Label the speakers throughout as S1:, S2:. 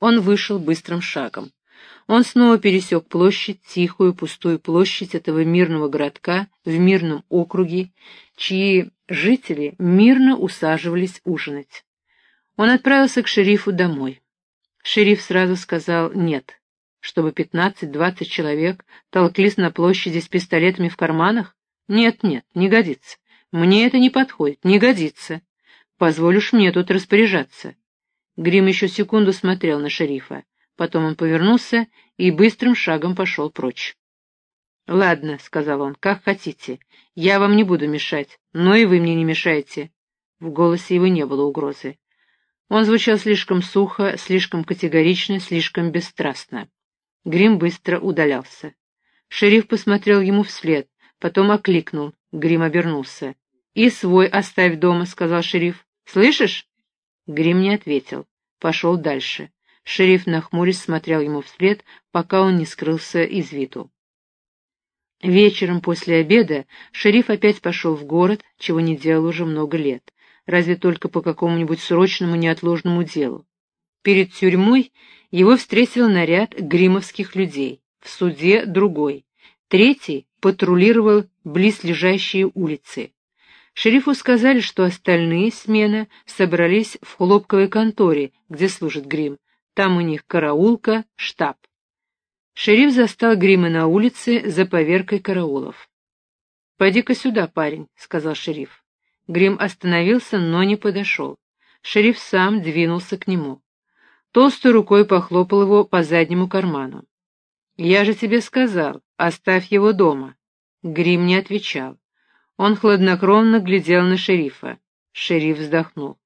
S1: Он вышел быстрым шагом. Он снова пересек площадь, тихую, пустую площадь этого мирного городка в мирном округе, чьи жители мирно усаживались ужинать. Он отправился к шерифу домой. Шериф сразу сказал «нет», чтобы пятнадцать-двадцать человек толклись на площади с пистолетами в карманах? Нет-нет, не годится. Мне это не подходит, не годится. Позволишь мне тут распоряжаться. Грим еще секунду смотрел на шерифа. Потом он повернулся и быстрым шагом пошел прочь. «Ладно», — сказал он, — «как хотите. Я вам не буду мешать, но и вы мне не мешаете». В голосе его не было угрозы. Он звучал слишком сухо, слишком категорично, слишком бесстрастно. Грим быстро удалялся. Шериф посмотрел ему вслед, потом окликнул. Грим обернулся. «И свой оставь дома», — сказал шериф. «Слышишь?» Грим не ответил. Пошел дальше. Шериф нахмурясь смотрел ему вслед, пока он не скрылся из виду. Вечером после обеда шериф опять пошел в город, чего не делал уже много лет, разве только по какому-нибудь срочному неотложному делу. Перед тюрьмой его встретил наряд гримовских людей, в суде другой. Третий патрулировал близлежащие улицы. Шерифу сказали, что остальные смены собрались в хлопковой конторе, где служит грим, там у них караулка, штаб. Шериф застал Грима на улице за поверкой караулов. «Пойди-ка сюда, парень», — сказал шериф. Грим остановился, но не подошел. Шериф сам двинулся к нему. Толстой рукой похлопал его по заднему карману. «Я же тебе сказал, оставь его дома». Грим не отвечал. Он хладнокровно глядел на шерифа. Шериф вздохнул.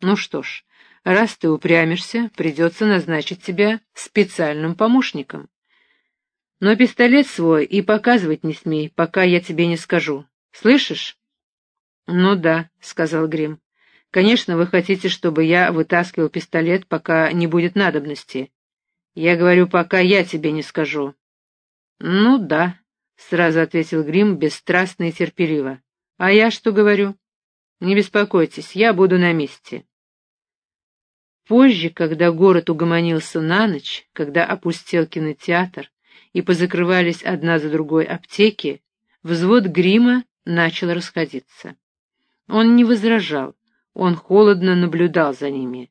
S1: «Ну что ж, Раз ты упрямишься, придется назначить тебя специальным помощником. Но пистолет свой и показывать не смей, пока я тебе не скажу. Слышишь? Ну да, сказал Грим. Конечно, вы хотите, чтобы я вытаскивал пистолет, пока не будет надобности. Я говорю, пока я тебе не скажу. Ну да, сразу ответил Грим бесстрастно и терпеливо. А я что говорю? Не беспокойтесь, я буду на месте. Позже, когда город угомонился на ночь, когда опустел кинотеатр и позакрывались одна за другой аптеки, взвод грима начал расходиться. Он не возражал, он холодно наблюдал за ними.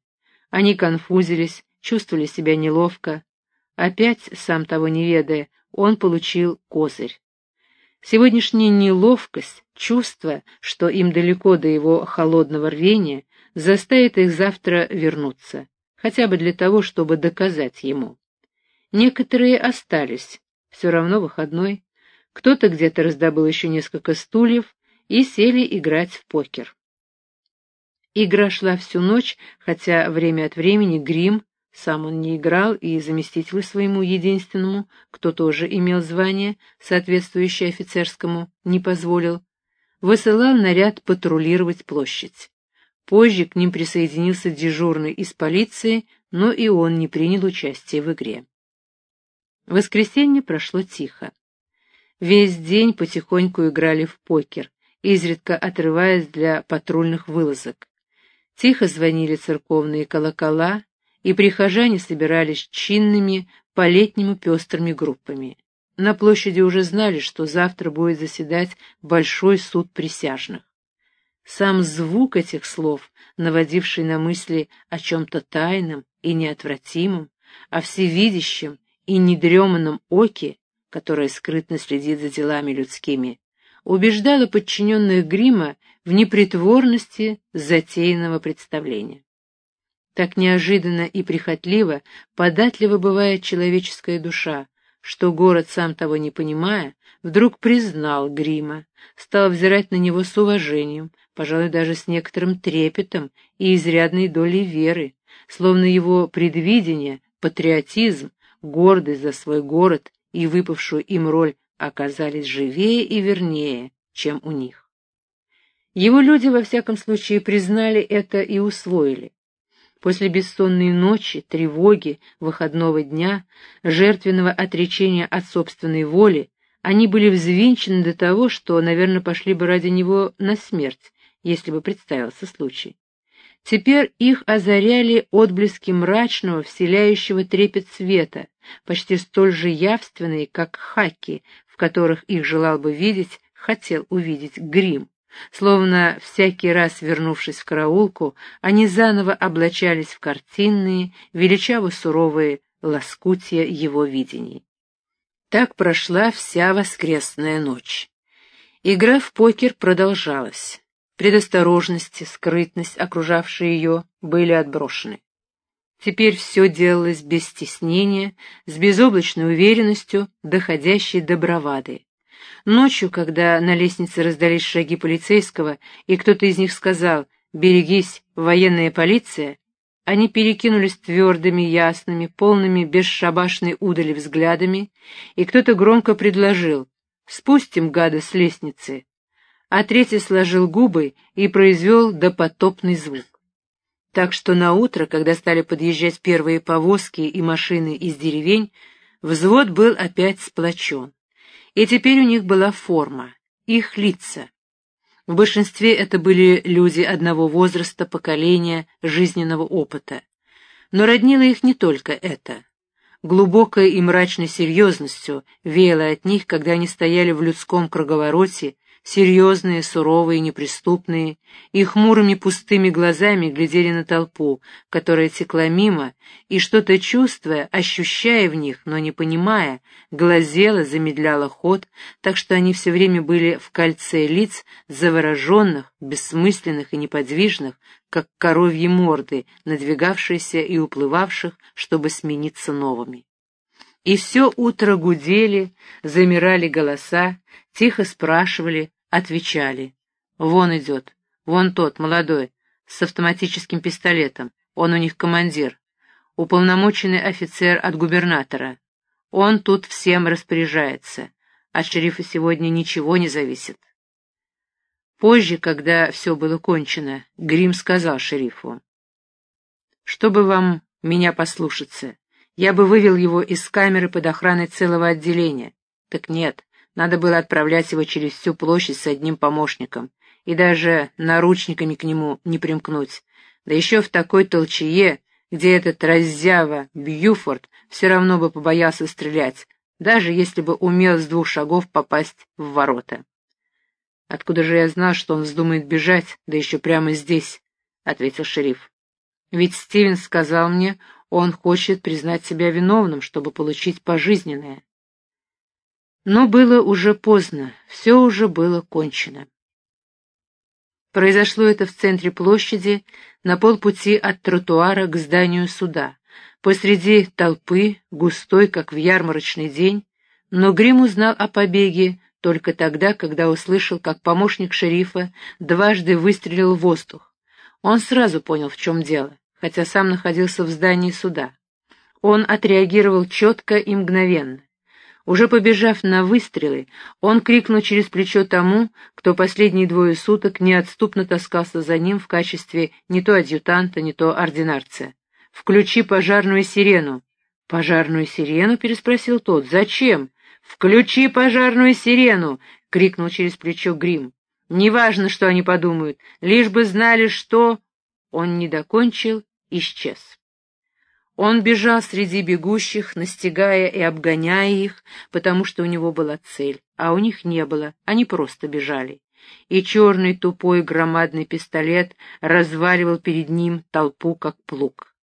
S1: Они конфузились, чувствовали себя неловко. Опять, сам того не ведая, он получил козырь. Сегодняшняя неловкость, чувство, что им далеко до его холодного рвения, заставит их завтра вернуться, хотя бы для того, чтобы доказать ему. Некоторые остались, все равно выходной, кто-то где-то раздобыл еще несколько стульев и сели играть в покер. Игра шла всю ночь, хотя время от времени Грим, сам он не играл, и заместителю своему единственному, кто тоже имел звание, соответствующее офицерскому, не позволил, высылал наряд патрулировать площадь. Позже к ним присоединился дежурный из полиции, но и он не принял участия в игре. Воскресенье прошло тихо. Весь день потихоньку играли в покер, изредка отрываясь для патрульных вылазок. Тихо звонили церковные колокола, и прихожане собирались чинными, по-летнему пестрыми группами. На площади уже знали, что завтра будет заседать большой суд присяжных. Сам звук этих слов, наводивший на мысли о чем-то тайном и неотвратимом, о всевидящем и недреманном оке, которое скрытно следит за делами людскими, убеждало подчиненных Грима в непритворности затеянного представления. Так неожиданно и прихотливо, податлива бывает человеческая душа, что город, сам того не понимая, вдруг признал Грима, стал взирать на него с уважением, пожалуй, даже с некоторым трепетом и изрядной долей веры, словно его предвидение, патриотизм, гордость за свой город и выпавшую им роль оказались живее и вернее, чем у них. Его люди, во всяком случае, признали это и усвоили. После бессонной ночи, тревоги, выходного дня, жертвенного отречения от собственной воли, они были взвинчены до того, что, наверное, пошли бы ради него на смерть, если бы представился случай. Теперь их озаряли отблески мрачного, вселяющего трепет света, почти столь же явственные, как хаки, в которых их желал бы видеть, хотел увидеть грим. Словно всякий раз вернувшись в караулку, они заново облачались в картинные, величаво-суровые лоскутия его видений. Так прошла вся воскресная ночь. Игра в покер продолжалась. Предосторожности, скрытность, окружавшие ее, были отброшены. Теперь все делалось без стеснения, с безоблачной уверенностью, доходящей до бравады. Ночью, когда на лестнице раздались шаги полицейского, и кто-то из них сказал «Берегись, военная полиция», они перекинулись твердыми, ясными, полными бесшабашной удали взглядами, и кто-то громко предложил «Спустим гада с лестницы», а третий сложил губы и произвел допотопный звук. Так что на утро, когда стали подъезжать первые повозки и машины из деревень, взвод был опять сплочен. И теперь у них была форма, их лица. В большинстве это были люди одного возраста, поколения, жизненного опыта. Но роднило их не только это. Глубокой и мрачной серьезностью веяло от них, когда они стояли в людском круговороте серьезные, суровые, неприступные, и хмурыми пустыми глазами глядели на толпу, которая текла мимо, и что-то чувствуя, ощущая в них, но не понимая, глазела, замедляла ход, так что они все время были в кольце лиц, завороженных, бессмысленных и неподвижных, как коровьи морды, надвигавшиеся и уплывавших, чтобы смениться новыми. И все утро гудели, замирали голоса, тихо спрашивали, Отвечали. Вон идет, вон тот, молодой, с автоматическим пистолетом. Он у них командир. Уполномоченный офицер от губернатора. Он тут всем распоряжается. От шерифа сегодня ничего не зависит. Позже, когда все было кончено, Грим сказал шерифу. «Чтобы вам меня послушаться, я бы вывел его из камеры под охраной целого отделения. Так нет, надо было отправлять его через всю площадь с одним помощником и даже наручниками к нему не примкнуть. Да еще в такой толчее, где этот раззява Бьюфорд все равно бы побоялся стрелять, даже если бы умел с двух шагов попасть в ворота. «Откуда же я знал, что он вздумает бежать, да еще прямо здесь?» — ответил шериф. «Ведь Стивен сказал мне, он хочет признать себя виновным, чтобы получить пожизненное. Но было уже поздно, все уже было кончено. Произошло это в центре площади, на полпути от тротуара к зданию суда, посреди толпы, густой, как в ярмарочный день, но Грим узнал о побеге только тогда, когда услышал, как помощник шерифа дважды выстрелил в воздух. Он сразу понял, в чем дело, хотя сам находился в здании суда. Он отреагировал четко и мгновенно. Уже побежав на выстрелы, он крикнул через плечо тому, кто последние двое суток неотступно таскался за ним в качестве не то адъютанта, не то ординарца. «Включи пожарную сирену». «Пожарную сирену?» — переспросил тот. «Зачем?» «Включи пожарную сирену!» — крикнул через плечо Грим. «Неважно, что они подумают, лишь бы знали, что...» Он не докончил, исчез. Он бежал среди бегущих, настигая и обгоняя их, потому что у него была цель, а у них не было, они просто бежали. И черный тупой громадный пистолет разваливал перед ним толпу, как плуг.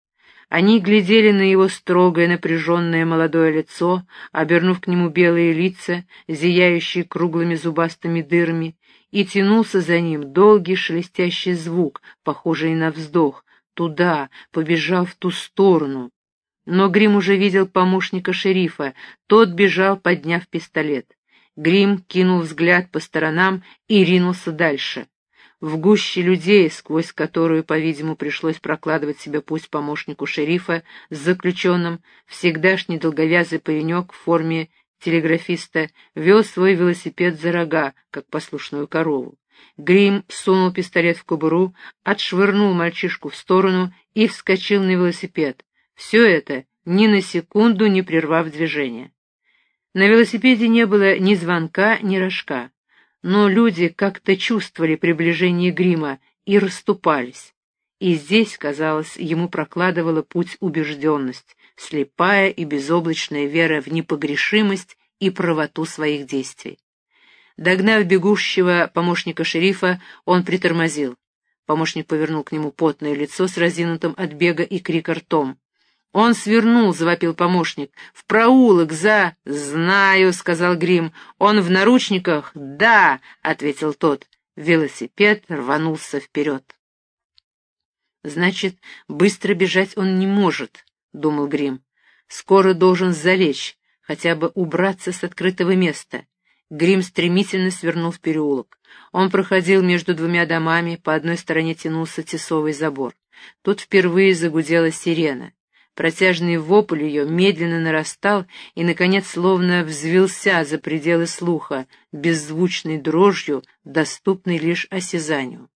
S1: Они глядели на его строгое напряженное молодое лицо, обернув к нему белые лица, зияющие круглыми зубастыми дырами, и тянулся за ним долгий шелестящий звук, похожий на вздох, туда, побежал в ту сторону. Но Грим уже видел помощника шерифа, тот бежал, подняв пистолет. Грим кинул взгляд по сторонам и ринулся дальше. В гуще людей, сквозь которую, по-видимому, пришлось прокладывать себе путь помощнику шерифа с заключенным, всегдашний долговязый паренек в форме телеграфиста вел свой велосипед за рога, как послушную корову. Грим сунул пистолет в кобуру, отшвырнул мальчишку в сторону и вскочил на велосипед. Все это ни на секунду не прервав движение. На велосипеде не было ни звонка, ни рожка, но люди как-то чувствовали приближение грима и расступались. И здесь, казалось, ему прокладывала путь убежденность, слепая и безоблачная вера в непогрешимость и правоту своих действий. Догнав бегущего помощника шерифа, он притормозил. Помощник повернул к нему потное лицо с разинутым от бега и крика ртом. «Он свернул», — завопил помощник. «В проулок, за...» «Знаю», — сказал Грим. «Он в наручниках?» «Да», — ответил тот. Велосипед рванулся вперед. «Значит, быстро бежать он не может», — думал Грим. «Скоро должен залечь, хотя бы убраться с открытого места. Грим стремительно свернул в переулок. Он проходил между двумя домами, по одной стороне тянулся тесовый забор. Тут впервые загудела сирена. Протяжный вопль ее медленно нарастал и, наконец, словно взвелся за пределы слуха, беззвучной дрожью, доступной лишь осязанию.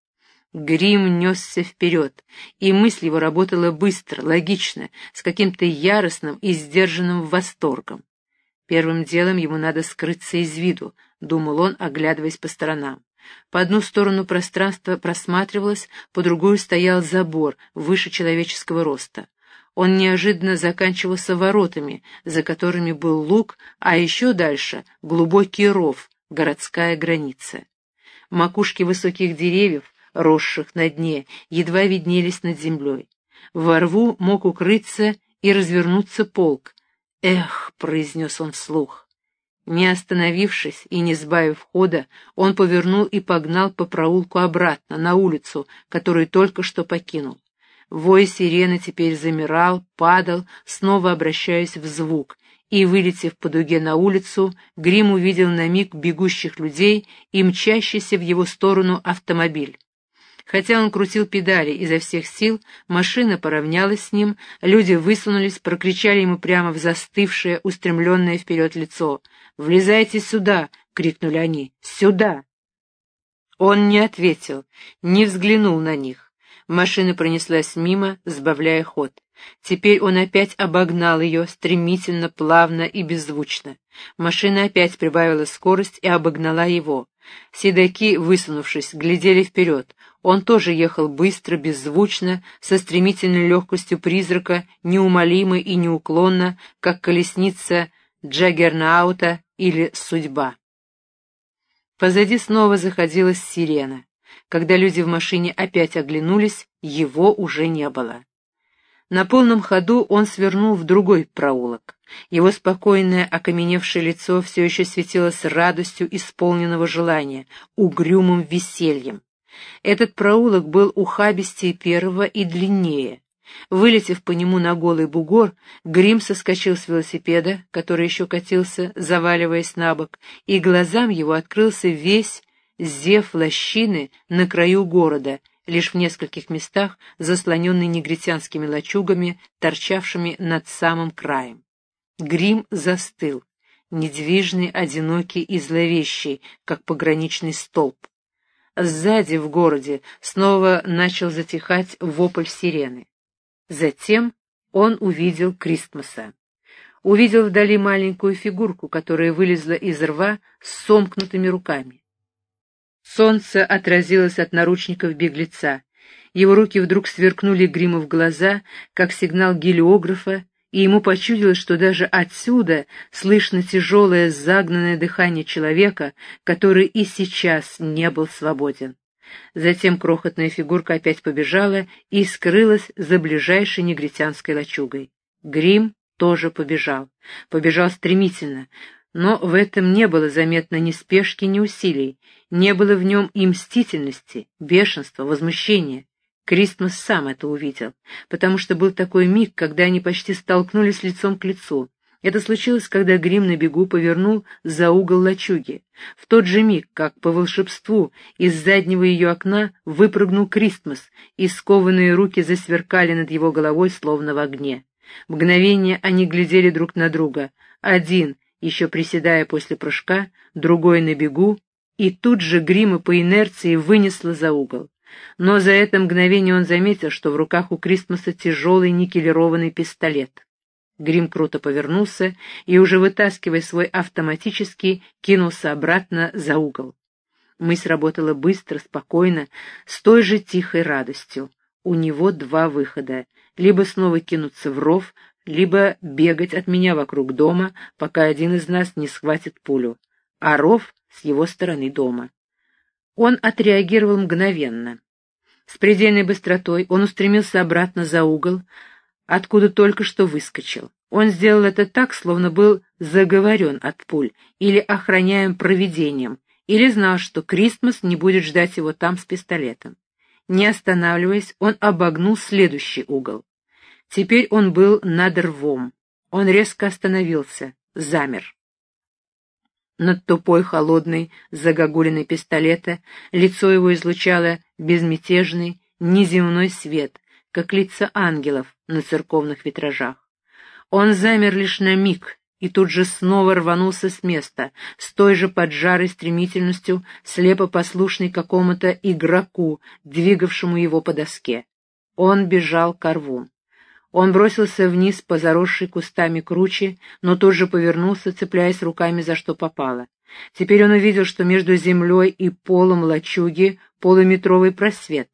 S1: Грим несся вперед, и мысль его работала быстро, логично, с каким-то яростным и сдержанным восторгом. Первым делом ему надо скрыться из виду, думал он, оглядываясь по сторонам. По одну сторону пространство просматривалось, по другую стоял забор, выше человеческого роста. Он неожиданно заканчивался воротами, за которыми был луг, а еще дальше — глубокий ров, городская граница. Макушки высоких деревьев, росших на дне, едва виднелись над землей. Во рву мог укрыться и развернуться полк, «Эх», — произнес он вслух. Не остановившись и не сбавив хода, он повернул и погнал по проулку обратно, на улицу, которую только что покинул. Вой сирены теперь замирал, падал, снова обращаясь в звук, и, вылетев по дуге на улицу, Грим увидел на миг бегущих людей и мчащийся в его сторону автомобиль. Хотя он крутил педали изо всех сил, машина поравнялась с ним, люди высунулись, прокричали ему прямо в застывшее, устремленное вперед лицо. «Влезайте сюда!» — крикнули они. «Сюда!» Он не ответил, не взглянул на них. Машина пронеслась мимо, сбавляя ход. Теперь он опять обогнал ее, стремительно, плавно и беззвучно. Машина опять прибавила скорость и обогнала его. Седаки, высунувшись, глядели вперед. Он тоже ехал быстро, беззвучно, со стремительной легкостью призрака, неумолимо и неуклонно, как колесница Джаггернаута или судьба. Позади снова заходилась сирена. Когда люди в машине опять оглянулись, его уже не было. На полном ходу он свернул в другой проулок. Его спокойное, окаменевшее лицо все еще светилось радостью исполненного желания, угрюмым весельем. Этот проулок был ухабистее первого и длиннее. Вылетев по нему на голый бугор, Грим соскочил с велосипеда, который еще катился, заваливаясь на бок, и глазам его открылся весь зев лощины на краю города, лишь в нескольких местах заслоненный негритянскими лачугами, торчавшими над самым краем. Грим застыл, недвижный, одинокий и зловещий, как пограничный столб. Сзади, в городе, снова начал затихать вопль сирены. Затем он увидел Кристмаса. Увидел вдали маленькую фигурку, которая вылезла из рва с сомкнутыми руками. Солнце отразилось от наручников беглеца. Его руки вдруг сверкнули гриму в глаза, как сигнал гелиографа, и ему почудилось, что даже отсюда слышно тяжелое загнанное дыхание человека, который и сейчас не был свободен. Затем крохотная фигурка опять побежала и скрылась за ближайшей негритянской лачугой. Грим тоже побежал. Побежал стремительно, но в этом не было заметно ни спешки, ни усилий, не было в нем и мстительности, бешенства, возмущения. Кристмас сам это увидел, потому что был такой миг, когда они почти столкнулись лицом к лицу. Это случилось, когда Грим на бегу повернул за угол лачуги. В тот же миг, как по волшебству, из заднего ее окна выпрыгнул Кристмас, и скованные руки засверкали над его головой, словно в огне. Мгновение они глядели друг на друга. Один — еще приседая после прыжка, другой на бегу, и тут же грима по инерции вынесла за угол. Но за это мгновение он заметил, что в руках у Кристмаса тяжелый никелированный пистолет. Грим круто повернулся и, уже вытаскивая свой автоматический, кинулся обратно за угол. Мысль работала быстро, спокойно, с той же тихой радостью. У него два выхода — либо снова кинуться в ров, либо бегать от меня вокруг дома, пока один из нас не схватит пулю, а ров с его стороны дома. Он отреагировал мгновенно. С предельной быстротой он устремился обратно за угол, откуда только что выскочил. Он сделал это так, словно был заговорен от пуль или охраняем провидением, или знал, что Кристмас не будет ждать его там с пистолетом. Не останавливаясь, он обогнул следующий угол. Теперь он был над рвом. Он резко остановился, замер. Над тупой, холодной, загогулиной пистолета лицо его излучало безмятежный, неземной свет, как лица ангелов на церковных витражах. Он замер лишь на миг и тут же снова рванулся с места, с той же поджарой стремительностью, слепо послушный какому-то игроку, двигавшему его по доске. Он бежал к рву. Он бросился вниз по заросшей кустами круче, но тут же повернулся, цепляясь руками за что попало. Теперь он увидел, что между землей и полом лачуги полуметровый просвет.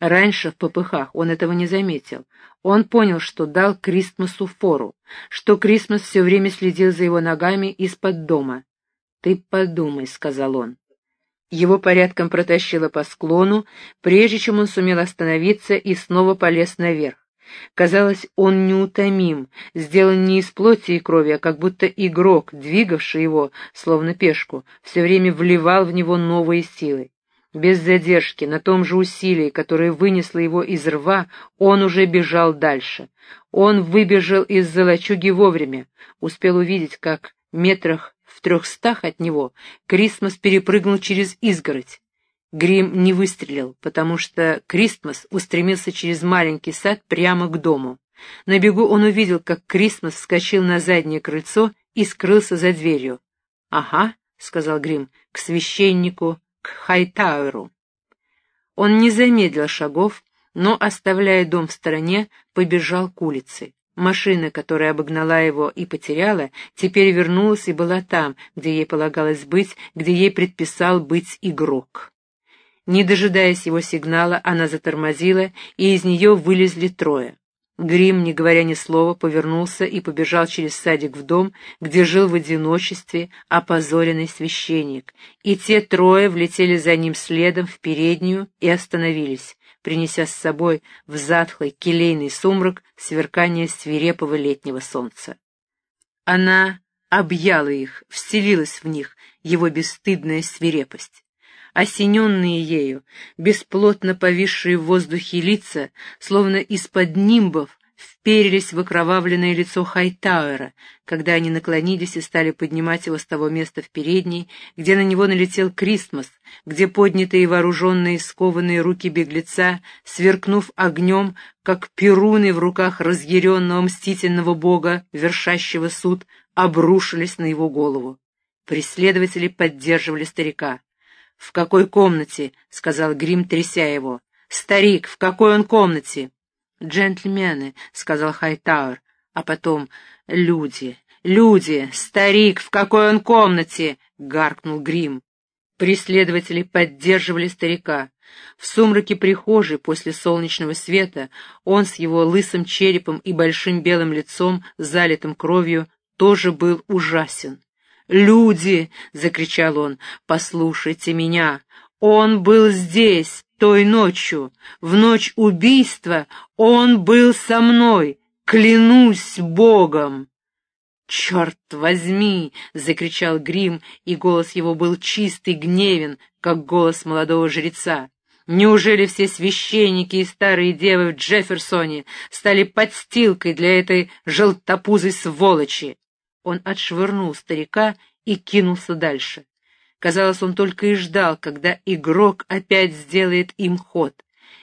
S1: Раньше в попыхах он этого не заметил. Он понял, что дал Кристмасу фору, что Кристмас все время следил за его ногами из-под дома. «Ты подумай», — сказал он. Его порядком протащило по склону, прежде чем он сумел остановиться и снова полез наверх. Казалось, он неутомим, сделан не из плоти и крови, а как будто игрок, двигавший его, словно пешку, все время вливал в него новые силы. Без задержки, на том же усилии, которое вынесло его из рва, он уже бежал дальше. Он выбежал из золочуги вовремя, успел увидеть, как метрах в трехстах от него Крисмас перепрыгнул через изгородь. Грим не выстрелил, потому что Кристмас устремился через маленький сад прямо к дому. На бегу он увидел, как Кристмас вскочил на заднее крыльцо и скрылся за дверью. «Ага», — сказал Грим, — «к священнику, к Хайтауэру». Он не замедлил шагов, но, оставляя дом в стороне, побежал к улице. Машина, которая обогнала его и потеряла, теперь вернулась и была там, где ей полагалось быть, где ей предписал быть игрок. Не дожидаясь его сигнала, она затормозила, и из нее вылезли трое. Грим, не говоря ни слова, повернулся и побежал через садик в дом, где жил в одиночестве опозоренный священник, и те трое влетели за ним следом в переднюю и остановились, принеся с собой в затхлый келейный сумрак сверкание свирепого летнего солнца. Она объяла их, вселилась в них, его бесстыдная свирепость осененные ею, бесплотно повисшие в воздухе лица, словно из-под нимбов, вперились в окровавленное лицо Хайтауэра, когда они наклонились и стали поднимать его с того места в передней, где на него налетел Кристмас, где поднятые вооруженные скованные руки беглеца, сверкнув огнем, как перуны в руках разъяренного мстительного бога, вершащего суд, обрушились на его голову. Преследователи поддерживали старика. «В какой комнате?» — сказал Грим, тряся его. «Старик, в какой он комнате?» «Джентльмены», — сказал Хайтауэр, а потом «люди, люди, старик, в какой он комнате?» — гаркнул Грим. Преследователи поддерживали старика. В сумраке прихожей после солнечного света он с его лысым черепом и большим белым лицом, залитым кровью, тоже был ужасен. «Люди!» — закричал он. «Послушайте меня! Он был здесь той ночью. В ночь убийства он был со мной. Клянусь Богом!» «Черт возьми!» — закричал Грим, и голос его был чистый, гневен, как голос молодого жреца. «Неужели все священники и старые девы в Джефферсоне стали подстилкой для этой желтопузой сволочи?» Он отшвырнул старика и кинулся дальше. Казалось, он только и ждал, когда игрок опять сделает им ход.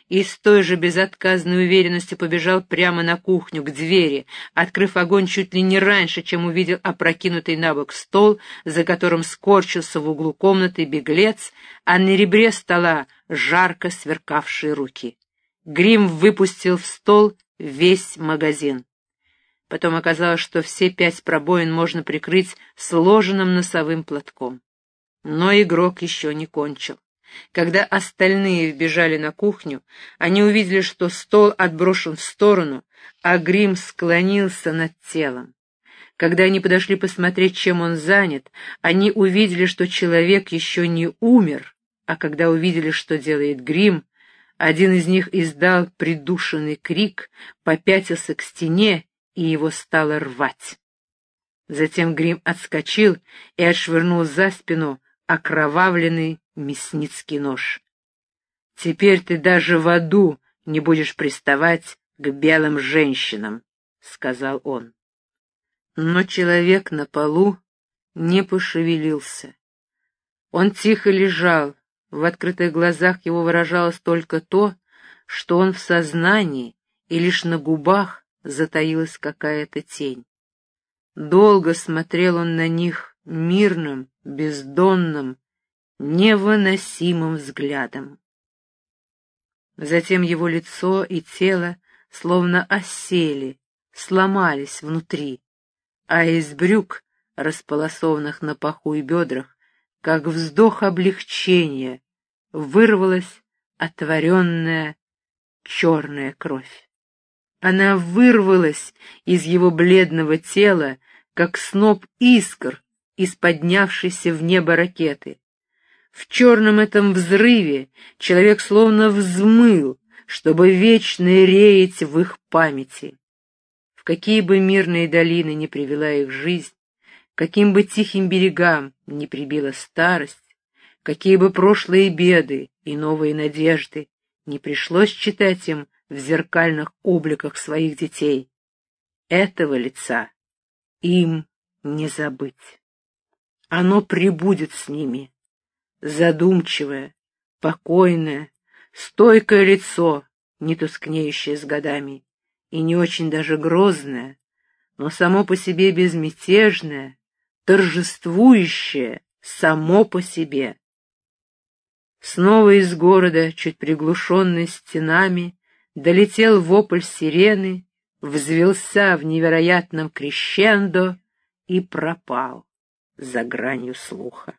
S1: И с той же безотказной уверенностью побежал прямо на кухню, к двери, открыв огонь чуть ли не раньше, чем увидел опрокинутый на бок стол, за которым скорчился в углу комнаты беглец, а на ребре стола жарко сверкавшие руки. Грим выпустил в стол весь магазин. Потом оказалось, что все пять пробоин можно прикрыть сложенным носовым платком. Но игрок еще не кончил. Когда остальные вбежали на кухню, они увидели, что стол отброшен в сторону, а грим склонился над телом. Когда они подошли посмотреть, чем он занят, они увидели, что человек еще не умер, а когда увидели, что делает грим, один из них издал придушенный крик, попятился к стене, и его стало рвать. Затем Грим отскочил и отшвырнул за спину окровавленный мясницкий нож. «Теперь ты даже в аду не будешь приставать к белым женщинам», — сказал он. Но человек на полу не пошевелился. Он тихо лежал, в открытых глазах его выражалось только то, что он в сознании, и лишь на губах затаилась какая-то тень. Долго смотрел он на них мирным, бездонным, невыносимым взглядом. Затем его лицо и тело словно осели, сломались внутри, а из брюк, располосованных на паху и бедрах, как вздох облегчения, вырвалась отворенная черная кровь. Она вырвалась из его бледного тела, как сноп искр из поднявшейся в небо ракеты. В черном этом взрыве человек словно взмыл, чтобы вечно реять в их памяти. В какие бы мирные долины не привела их жизнь, каким бы тихим берегам не прибила старость, какие бы прошлые беды и новые надежды не пришлось читать им в зеркальных обликах своих детей, этого лица им не забыть. Оно прибудет с ними, задумчивое, покойное, стойкое лицо, не тускнеющее с годами, и не очень даже грозное, но само по себе безмятежное, торжествующее само по себе. Снова из города, чуть приглушенный стенами, долетел вопль сирены, взвелся в невероятном крещендо и пропал за гранью слуха.